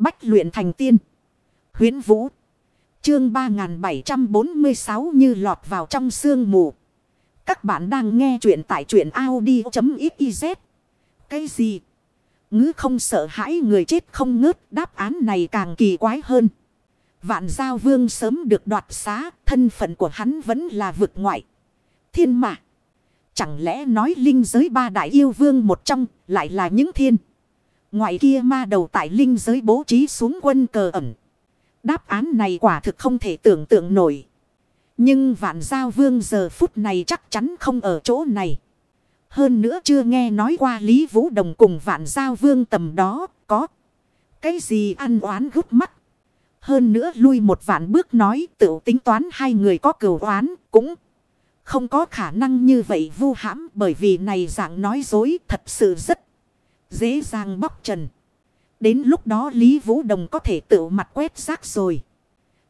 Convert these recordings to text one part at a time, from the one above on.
Bách luyện thành tiên. Huyến Vũ. Chương 3746 như lọt vào trong sương mù. Các bạn đang nghe truyện tại truyện Audi.xyz. Cái gì? Ngữ không sợ hãi người chết không ngớt. Đáp án này càng kỳ quái hơn. Vạn giao vương sớm được đoạt xá. Thân phận của hắn vẫn là vực ngoại. Thiên mạc. Chẳng lẽ nói linh giới ba đại yêu vương một trong lại là những thiên. Ngoại kia ma đầu tại linh giới bố trí xuống quân cờ ẩn. Đáp án này quả thực không thể tưởng tượng nổi. Nhưng vạn giao vương giờ phút này chắc chắn không ở chỗ này. Hơn nữa chưa nghe nói qua Lý Vũ Đồng cùng vạn giao vương tầm đó có. Cái gì ăn oán gút mắt. Hơn nữa lui một vạn bước nói tự tính toán hai người có cửu oán cũng không có khả năng như vậy vu hãm bởi vì này dạng nói dối thật sự rất dễ dàng bóc trần. Đến lúc đó Lý Vũ Đồng có thể tự mặt quét rác rồi.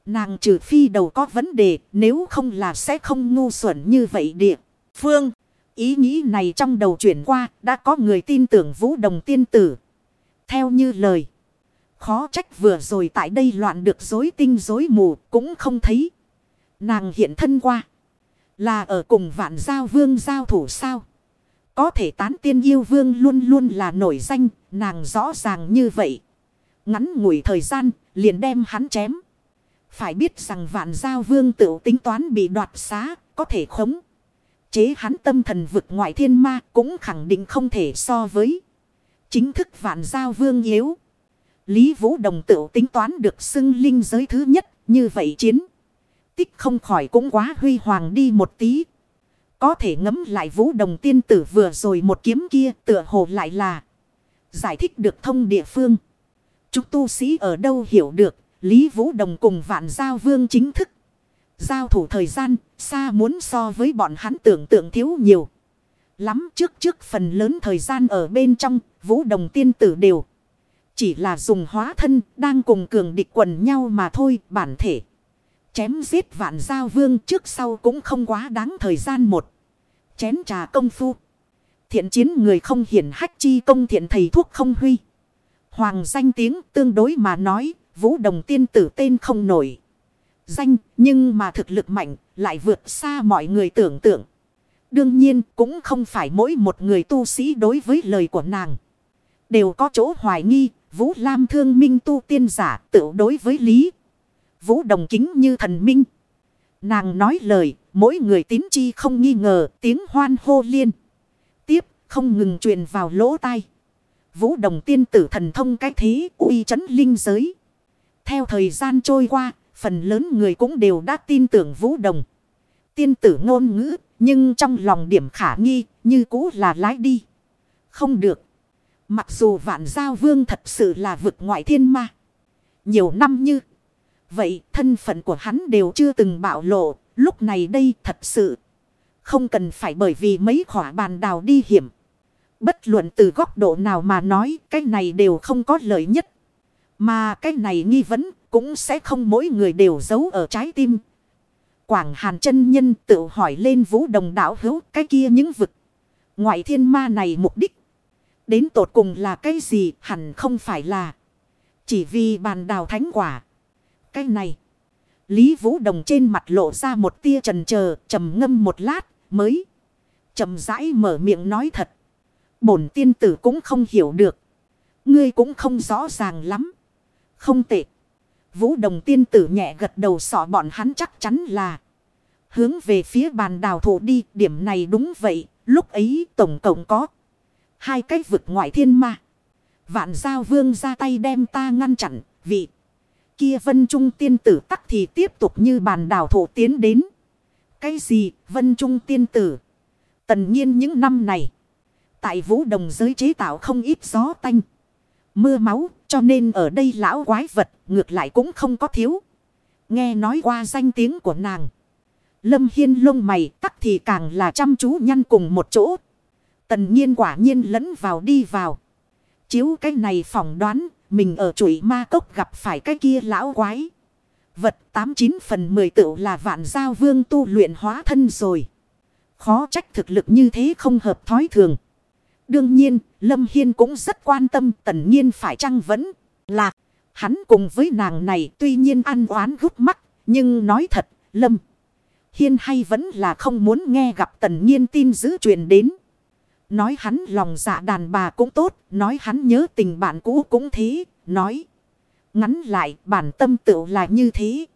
Nàng trừ phi đầu có vấn đề nếu không là sẽ không ngu xuẩn như vậy địa. Phương, ý nghĩ này trong đầu chuyển qua đã có người tin tưởng Vũ Đồng tiên tử. Theo như lời. Khó trách vừa rồi tại đây loạn được dối tinh dối mù cũng không thấy. Nàng hiện thân qua. Là ở cùng vạn giao vương giao thủ sao? Có thể tán tiên yêu vương luôn luôn là nổi danh, nàng rõ ràng như vậy. Ngắn ngủi thời gian, liền đem hắn chém. Phải biết rằng vạn giao vương tự tính toán bị đoạt xá, có thể khống. Chế hắn tâm thần vực ngoại thiên ma cũng khẳng định không thể so với. Chính thức vạn giao vương yếu. Lý Vũ Đồng tự tính toán được xưng linh giới thứ nhất, như vậy chiến tích không khỏi cũng quá huy hoàng đi một tí. Có thể ngấm lại vũ đồng tiên tử vừa rồi một kiếm kia, tựa hồ lại là giải thích được thông địa phương. Chúng tu sĩ ở đâu hiểu được, Lý Vũ Đồng cùng vạn giao vương chính thức. Giao thủ thời gian xa muốn so với bọn hắn tưởng tượng thiếu nhiều. Lắm trước trước phần lớn thời gian ở bên trong, Vũ Đồng tiên tử đều. Chỉ là dùng hóa thân đang cùng cường địch quần nhau mà thôi, bản thể. Chém giết vạn giao vương trước sau cũng không quá đáng thời gian một. Chén trà công phu. Thiện chiến người không hiển hách chi công thiện thầy thuốc không huy. Hoàng danh tiếng tương đối mà nói, vũ đồng tiên tử tên không nổi. Danh, nhưng mà thực lực mạnh, lại vượt xa mọi người tưởng tượng. Đương nhiên, cũng không phải mỗi một người tu sĩ đối với lời của nàng. Đều có chỗ hoài nghi, Vũ Lam thương minh tu tiên giả tự đối với lý. Vũ đồng kính như thần minh. Nàng nói lời, mỗi người tín chi không nghi ngờ, tiếng hoan hô liên. Tiếp, không ngừng truyền vào lỗ tai. Vũ đồng tiên tử thần thông cái thế, uy chấn linh giới. Theo thời gian trôi qua, phần lớn người cũng đều đã tin tưởng vũ đồng. Tiên tử ngôn ngữ, nhưng trong lòng điểm khả nghi, như cũ là lái đi. Không được. Mặc dù vạn giao vương thật sự là vực ngoại thiên ma. Nhiều năm như Vậy thân phận của hắn đều chưa từng bạo lộ. Lúc này đây thật sự. Không cần phải bởi vì mấy khỏa bàn đào đi hiểm. Bất luận từ góc độ nào mà nói. Cái này đều không có lợi nhất. Mà cái này nghi vấn cũng sẽ không mỗi người đều giấu ở trái tim. Quảng Hàn chân Nhân tự hỏi lên vũ đồng đảo hữu, cái kia những vực. Ngoại thiên ma này mục đích. Đến tột cùng là cái gì, hẳn không phải là. Chỉ vì bàn đào thánh quả. Cái này. Lý Vũ Đồng trên mặt lộ ra một tia trần chờ trầm ngâm một lát, mới. trầm rãi mở miệng nói thật. Bổn tiên tử cũng không hiểu được. Ngươi cũng không rõ ràng lắm. Không tệ. Vũ Đồng tiên tử nhẹ gật đầu sọ bọn hắn chắc chắn là. Hướng về phía bàn đào thụ đi. Điểm này đúng vậy. Lúc ấy tổng cộng có. Hai cái vực ngoại thiên ma. Vạn giao vương ra tay đem ta ngăn chặn. Vị kia vân trung tiên tử tắc thì tiếp tục như bàn đảo thổ tiến đến. Cái gì, vân trung tiên tử? Tần nhiên những năm này. Tại vũ đồng giới chế tạo không ít gió tanh. Mưa máu, cho nên ở đây lão quái vật ngược lại cũng không có thiếu. Nghe nói qua danh tiếng của nàng. Lâm Hiên lông mày tắc thì càng là chăm chú nhăn cùng một chỗ. Tần nhiên quả nhiên lẫn vào đi vào. Chiếu cái này phỏng đoán mình ở chuỗi ma cốc gặp phải cái kia lão quái. Vật 89 phần 10 tựu là vạn giao vương tu luyện hóa thân rồi. Khó trách thực lực như thế không hợp thói thường. Đương nhiên, Lâm Hiên cũng rất quan tâm tần nhiên phải chăng vẫn lạc. Hắn cùng với nàng này tuy nhiên ăn oán gúc mắt, nhưng nói thật, Lâm. Hiên hay vẫn là không muốn nghe gặp tần nhiên tin giữ truyền đến. Nói hắn lòng dạ đàn bà cũng tốt, nói hắn nhớ tình bạn cũ cũng thế, nói. Ngắn lại bản tâm tự là như thế.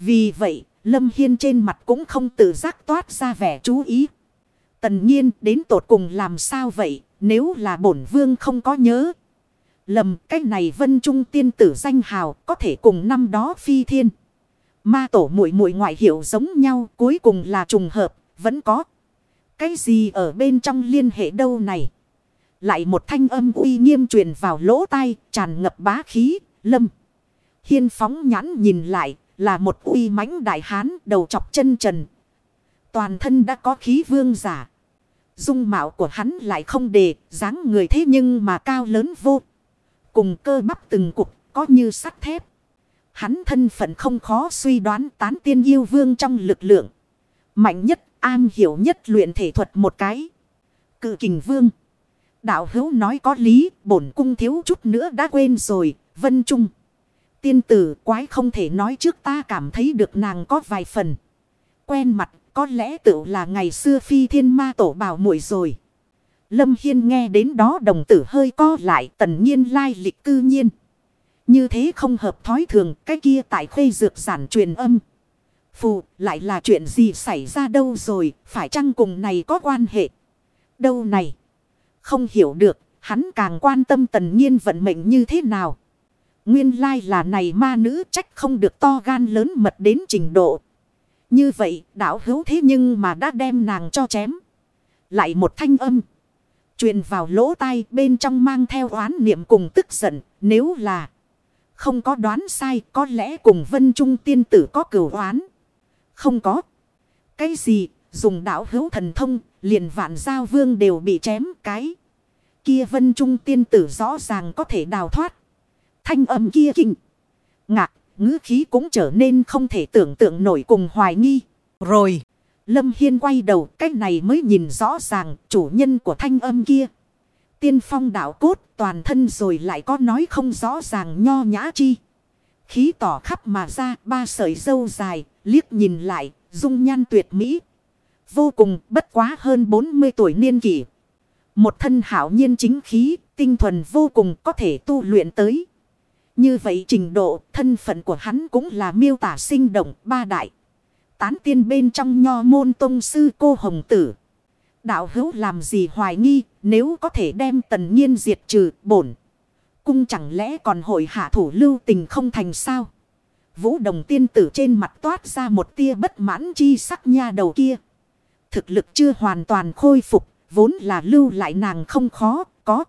Vì vậy, Lâm Hiên trên mặt cũng không tự giác toát ra vẻ chú ý. Tần nhiên đến tột cùng làm sao vậy, nếu là bổn vương không có nhớ. Lầm cái này vân trung tiên tử danh hào có thể cùng năm đó phi thiên. Ma tổ muội muội ngoại hiệu giống nhau cuối cùng là trùng hợp, vẫn có. Cái gì ở bên trong liên hệ đâu này? Lại một thanh âm uy nghiêm truyền vào lỗ tai, tràn ngập bá khí, lâm. Hiên phóng nhãn nhìn lại, là một uy mãnh đại hán đầu chọc chân trần. Toàn thân đã có khí vương giả. Dung mạo của hắn lại không đề, dáng người thế nhưng mà cao lớn vô. Cùng cơ bắp từng cục, có như sắt thép. Hắn thân phận không khó suy đoán tán tiên yêu vương trong lực lượng. Mạnh nhất, an hiểu nhất luyện thể thuật một cái. Cự kình vương. Đạo hữu nói có lý, bổn cung thiếu chút nữa đã quên rồi, vân trung. Tiên tử quái không thể nói trước ta cảm thấy được nàng có vài phần. Quen mặt, có lẽ tự là ngày xưa phi thiên ma tổ bảo muội rồi. Lâm Hiên nghe đến đó đồng tử hơi co lại tần nhiên lai lịch cư nhiên. Như thế không hợp thói thường cái kia tại khuê dược giản truyền âm. Phù, lại là chuyện gì xảy ra đâu rồi, phải chăng cùng này có quan hệ. Đâu này. Không hiểu được, hắn càng quan tâm tần nhiên vận mệnh như thế nào. Nguyên lai là này ma nữ trách không được to gan lớn mật đến trình độ. Như vậy đảo hữu thế nhưng mà đã đem nàng cho chém. Lại một thanh âm. truyền vào lỗ tai bên trong mang theo oán niệm cùng tức giận. Nếu là không có đoán sai, có lẽ cùng vân trung tiên tử có cửu oán. Không có. Cái gì dùng đảo hữu thần thông liền vạn giao vương đều bị chém cái. Kia vân trung tiên tử rõ ràng có thể đào thoát. Thanh âm kia kinh. Ngạc, ngữ khí cũng trở nên không thể tưởng tượng nổi cùng hoài nghi. Rồi, Lâm Hiên quay đầu, cái này mới nhìn rõ ràng chủ nhân của thanh âm kia. Tiên phong đạo cốt toàn thân rồi lại có nói không rõ ràng nho nhã chi. Khí tỏ khắp mà ra ba sợi dâu dài, liếc nhìn lại, dung nhan tuyệt mỹ. Vô cùng bất quá hơn 40 tuổi niên kỷ. Một thân hảo nhiên chính khí, tinh thuần vô cùng có thể tu luyện tới. Như vậy trình độ thân phận của hắn cũng là miêu tả sinh động ba đại. Tán tiên bên trong nho môn tông sư cô hồng tử. Đạo hữu làm gì hoài nghi nếu có thể đem tần nhiên diệt trừ bổn. Cung chẳng lẽ còn hội hạ thủ lưu tình không thành sao? Vũ đồng tiên tử trên mặt toát ra một tia bất mãn chi sắc nha đầu kia. Thực lực chưa hoàn toàn khôi phục, vốn là lưu lại nàng không khó, có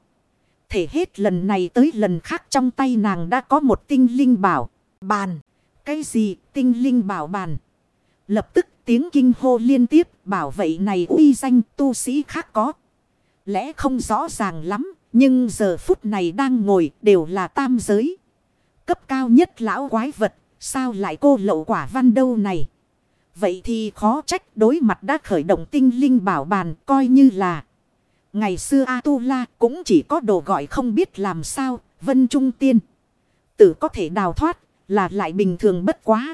thể hết lần này tới lần khác trong tay nàng đã có một tinh linh bảo. Bàn. Cái gì tinh linh bảo bàn. Lập tức tiếng kinh hô liên tiếp bảo vậy này uy danh tu sĩ khác có. Lẽ không rõ ràng lắm. Nhưng giờ phút này đang ngồi đều là tam giới. Cấp cao nhất lão quái vật. Sao lại cô lậu quả văn đâu này. Vậy thì khó trách đối mặt đã khởi động tinh linh bảo bàn coi như là. Ngày xưa A-tu-la cũng chỉ có đồ gọi không biết làm sao, vân trung tiên. Tử có thể đào thoát, là lại bình thường bất quá.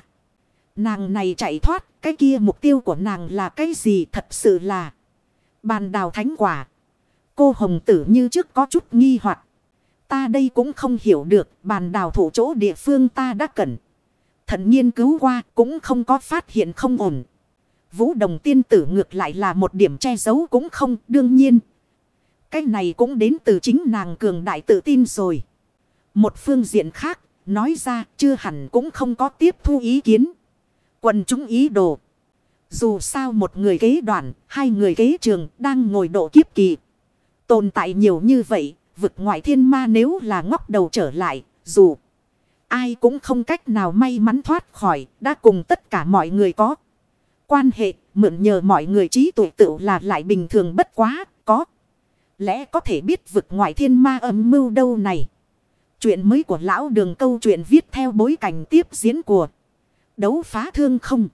Nàng này chạy thoát, cái kia mục tiêu của nàng là cái gì thật sự là bàn đào thánh quả. Cô hồng tử như trước có chút nghi hoặc Ta đây cũng không hiểu được bàn đào thủ chỗ địa phương ta đã cần. Thận nghiên cứu qua cũng không có phát hiện không ổn. Vũ đồng tiên tử ngược lại là một điểm che giấu cũng không đương nhiên cái này cũng đến từ chính nàng cường đại tự tin rồi. Một phương diện khác, nói ra chưa hẳn cũng không có tiếp thu ý kiến. Quần chúng ý đồ. Dù sao một người kế đoàn, hai người kế trường đang ngồi độ kiếp kỳ. Tồn tại nhiều như vậy, vực ngoại thiên ma nếu là ngóc đầu trở lại, dù ai cũng không cách nào may mắn thoát khỏi, đã cùng tất cả mọi người có. Quan hệ, mượn nhờ mọi người trí tuệ tự là lại bình thường bất quá, có lẽ có thể biết vực ngoại thiên ma âm mưu đâu này. Chuyện mới của lão đường câu chuyện viết theo bối cảnh tiếp diễn của đấu phá thương không.